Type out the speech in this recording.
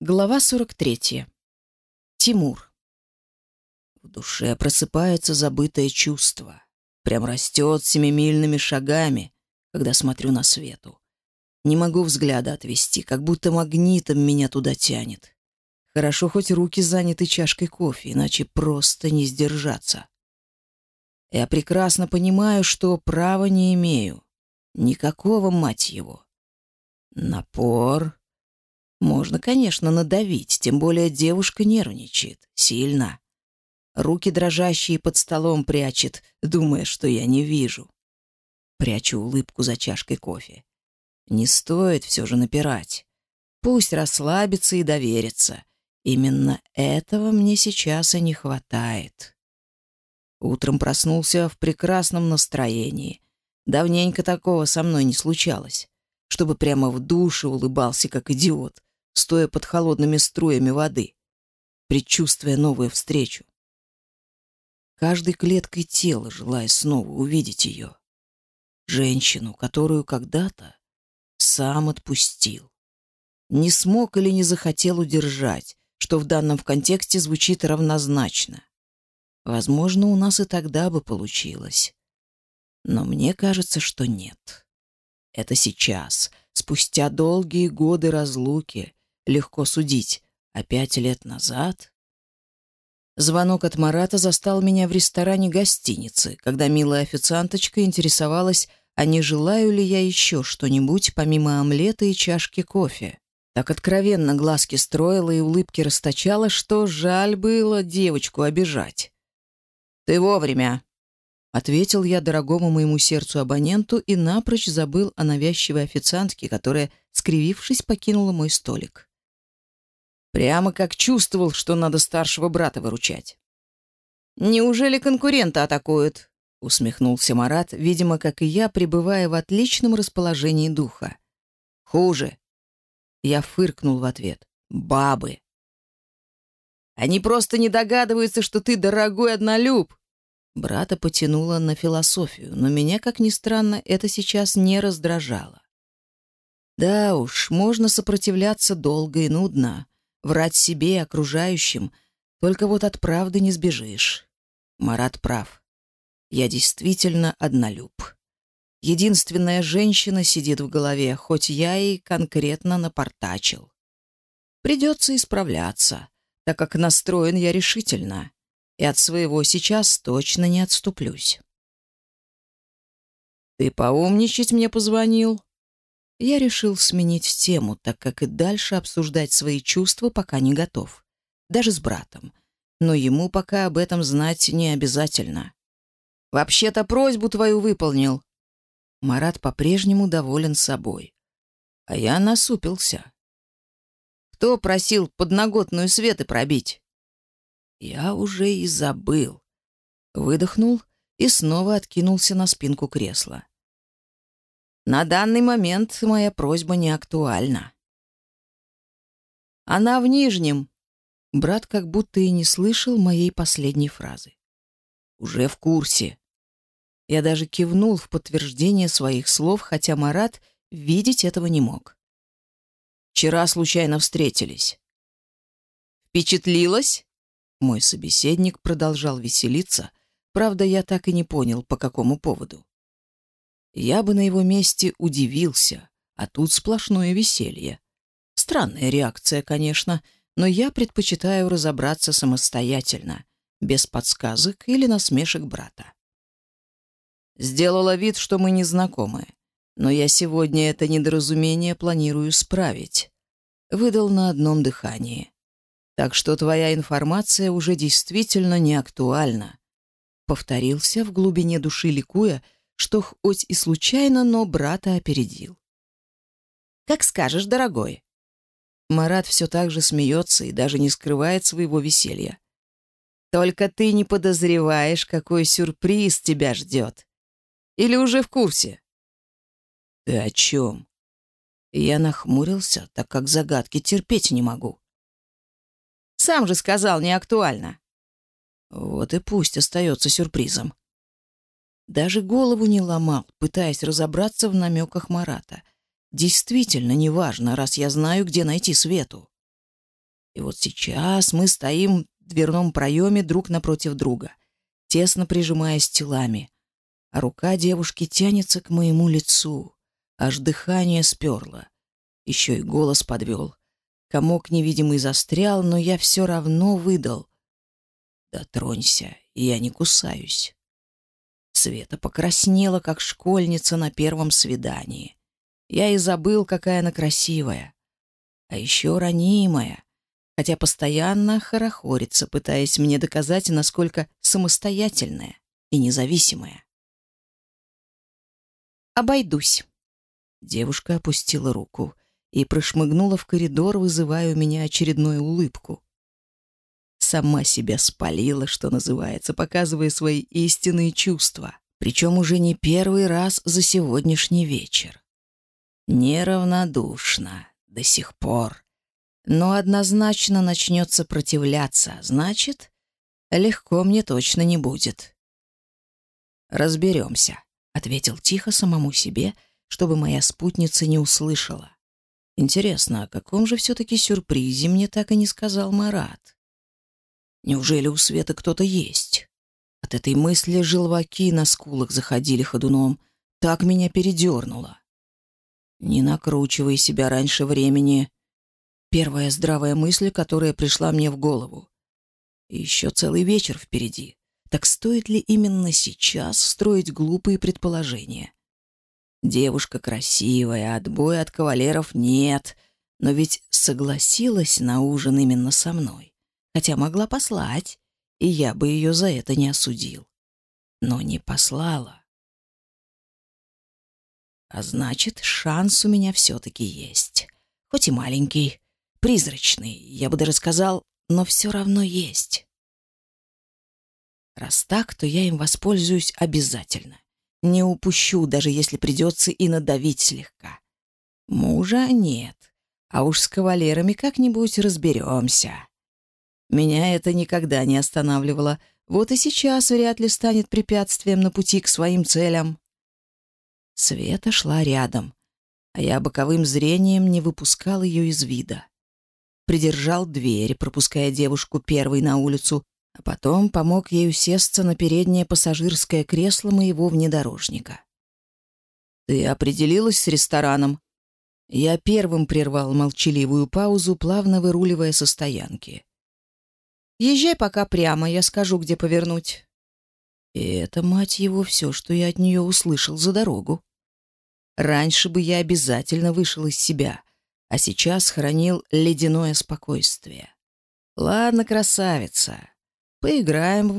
Глава 43. Тимур. В душе просыпается забытое чувство. Прям растет семимильными шагами, когда смотрю на свету. Не могу взгляда отвести, как будто магнитом меня туда тянет. Хорошо, хоть руки заняты чашкой кофе, иначе просто не сдержаться. Я прекрасно понимаю, что права не имею. Никакого, мать его. Напор, можно, конечно, надавить, тем более девушка нервничает. Сильно. Руки дрожащие под столом прячет, думая, что я не вижу. Прячу улыбку за чашкой кофе. Не стоит все же напирать. Пусть расслабится и доверится. Именно этого мне сейчас и не хватает. Утром проснулся в прекрасном настроении. Давненько такого со мной не случалось чтобы прямо в душе улыбался, как идиот стоя под холодными струями воды, предчувствуя новую встречу. Каждой клеткой тела желая снова увидеть ее. Женщину, которую когда-то сам отпустил. Не смог или не захотел удержать, что в данном контексте звучит равнозначно. Возможно, у нас и тогда бы получилось. Но мне кажется, что нет. Это сейчас, спустя долгие годы разлуки, легко судить, а пять лет назад... Звонок от Марата застал меня в ресторане гостиницы, когда милая официанточка интересовалась, а не желаю ли я еще что-нибудь помимо омлета и чашки кофе. Так откровенно глазки строила и улыбки расточала, что жаль было девочку обижать. «Ты вовремя!» — ответил я дорогому моему сердцу абоненту и напрочь забыл о навязчивой официантке, которая, скривившись, покинула мой столик. Прямо как чувствовал, что надо старшего брата выручать. «Неужели конкурента атакуют?» — усмехнулся Марат, видимо, как и я, пребывая в отличном расположении духа. «Хуже». Я фыркнул в ответ. «Бабы». «Они просто не догадываются, что ты дорогой однолюб!» Брата потянуло на философию, но меня, как ни странно, это сейчас не раздражало. Да уж, можно сопротивляться долго и нудно, врать себе, и окружающим. Только вот от правды не сбежишь. Марат прав. Я действительно однолюб. Единственная женщина сидит в голове, хоть я и конкретно напортачил. Придется исправляться, так как настроен я решительно, и от своего сейчас точно не отступлюсь. «Ты поумничать мне позвонил?» Я решил сменить тему, так как и дальше обсуждать свои чувства пока не готов. Даже с братом. Но ему пока об этом знать не обязательно. «Вообще-то просьбу твою выполнил». Марат по-прежнему доволен собой. А я насупился. «Кто просил подноготную светы пробить?» Я уже и забыл. Выдохнул и снова откинулся на спинку кресла. На данный момент моя просьба не актуальна. Она в Нижнем. Брат как будто и не слышал моей последней фразы. Уже в курсе. Я даже кивнул в подтверждение своих слов, хотя Марат видеть этого не мог. Вчера случайно встретились. Впечатлилась? Мой собеседник продолжал веселиться, правда, я так и не понял, по какому поводу. Я бы на его месте удивился, а тут сплошное веселье. Странная реакция, конечно, но я предпочитаю разобраться самостоятельно, без подсказок или насмешек брата. Сделала вид, что мы не знакомы, но я сегодня это недоразумение планирую справить. Выдал на одном дыхании. Так что твоя информация уже действительно не актуальна. Повторился в глубине души ликуя, что хоть и случайно, но брата опередил. «Как скажешь, дорогой». Марат все так же смеется и даже не скрывает своего веселья. «Только ты не подозреваешь, какой сюрприз тебя ждет. Или уже в курсе?» «Ты о чем?» Я нахмурился, так как загадки терпеть не могу. «Сам же сказал, не актуально». «Вот и пусть остается сюрпризом». Даже голову не ломал, пытаясь разобраться в намеках Марата. Действительно неважно, раз я знаю, где найти Свету. И вот сейчас мы стоим в дверном проеме друг напротив друга, тесно прижимаясь телами, а рука девушки тянется к моему лицу, аж дыхание сперло. Еще и голос подвел. Комок невидимый застрял, но я все равно выдал. Дотронься, и я не кусаюсь. света, покраснела, как школьница на первом свидании. Я и забыл, какая она красивая. А еще ранимая, хотя постоянно хорохорится, пытаясь мне доказать, насколько самостоятельная и независимая. «Обойдусь». Девушка опустила руку и прошмыгнула в коридор, вызывая у меня очередную улыбку. Сама себя спалила, что называется, показывая свои истинные чувства, причем уже не первый раз за сегодняшний вечер. Неравнодушна до сих пор, но однозначно начнет сопротивляться, значит, легко мне точно не будет. «Разберемся», — ответил тихо самому себе, чтобы моя спутница не услышала. Интересно, о каком же все-таки сюрпризе мне так и не сказал Марат? Неужели у света кто-то есть? От этой мысли желваки на скулах заходили ходуном. Так меня передернуло. Не накручивай себя раньше времени. Первая здравая мысль, которая пришла мне в голову. Еще целый вечер впереди. Так стоит ли именно сейчас строить глупые предположения? Девушка красивая, отбоя от кавалеров нет, но ведь согласилась на ужин именно со мной хотя могла послать, и я бы ее за это не осудил. Но не послала. А значит, шанс у меня все-таки есть. Хоть и маленький, призрачный, я бы даже сказал, но все равно есть. Раз так, то я им воспользуюсь обязательно. Не упущу, даже если придется и надавить слегка. Мужа нет, а уж с кавалерами как-нибудь разберемся. Меня это никогда не останавливало. Вот и сейчас вряд ли станет препятствием на пути к своим целям. Света шла рядом, а я боковым зрением не выпускал ее из вида. Придержал дверь, пропуская девушку первой на улицу, а потом помог ей усесться на переднее пассажирское кресло моего внедорожника. «Ты определилась с рестораном?» Я первым прервал молчаливую паузу, плавно выруливая со стоянки. Езжай пока прямо, я скажу, где повернуть». И это, мать его, все, что я от нее услышал за дорогу. Раньше бы я обязательно вышел из себя, а сейчас хранил ледяное спокойствие. Ладно, красавица, поиграем